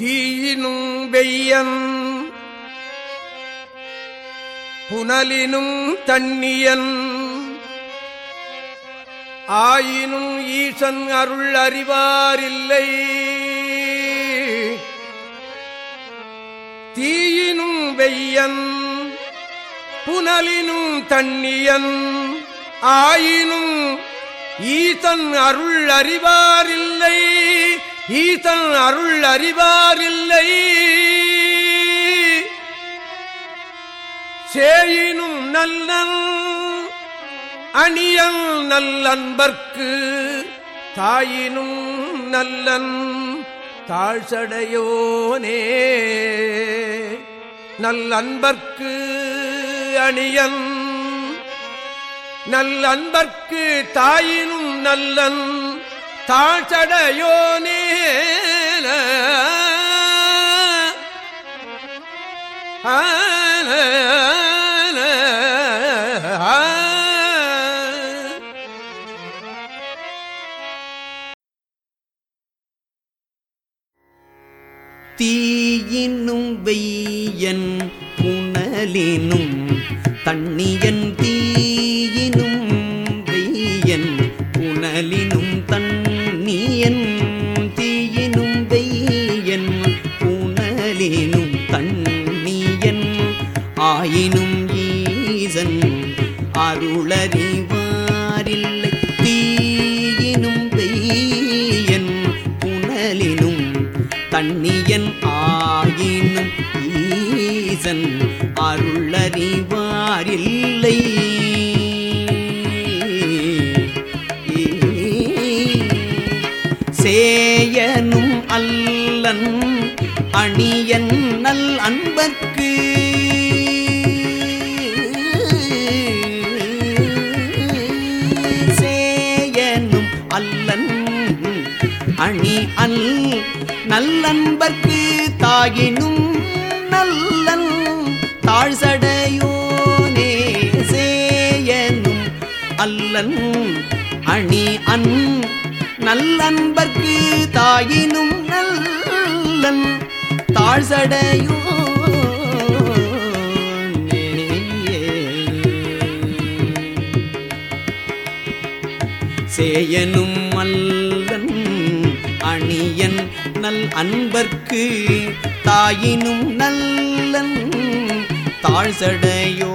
தீயினும் வெய்யன் புனலினும் தண்ணியன் ஆயினும் ஈசன் அருள் அறிவாரில்லை. தீயினும் வெய்யன் புனலினும் தண்ணியன் ஆயினும் ஈசன் அருள் அறிவாரில்லை. ஈசன் அருள் அறிவாரில்லை. சேயினும் நல்லன் அணியல் நல்லன்பர்க்கு தாயினும் நல்லன் தாழ்சடையோனே. நல்லன்பர்க்கு அணியன் நல்லன்பர்க்கு தாயினும் நல்லன் தாழ்ச்சடையோ நீல தீயினும் வெய்யன் புனலினும் தண்ணியன் தீ ஆயினும் ஈசன் அருளறிவாரில்லை. தீயினும் வெய்யன் புனலினும் தண்ணியன் ஆயினும் ஈசன் அருளறிவாரில்லை. சேயனும் அல்லன் அணியன் நல் அன்பர்க்கு அல்லன் அணி அல் நல்லன்பர்க்கு தாயினும் நல்லன் தாழ்சடையோனே சேயனும் அல்லன் அணி அன் நல்லன்பர்க்கு தாயினும் நல்லன் தாழ்சடையோ சேயனும் மல்லன் அணியன் நல் அன்பர்க்கு தாயினும் நல்லன் தாழ்சடையோ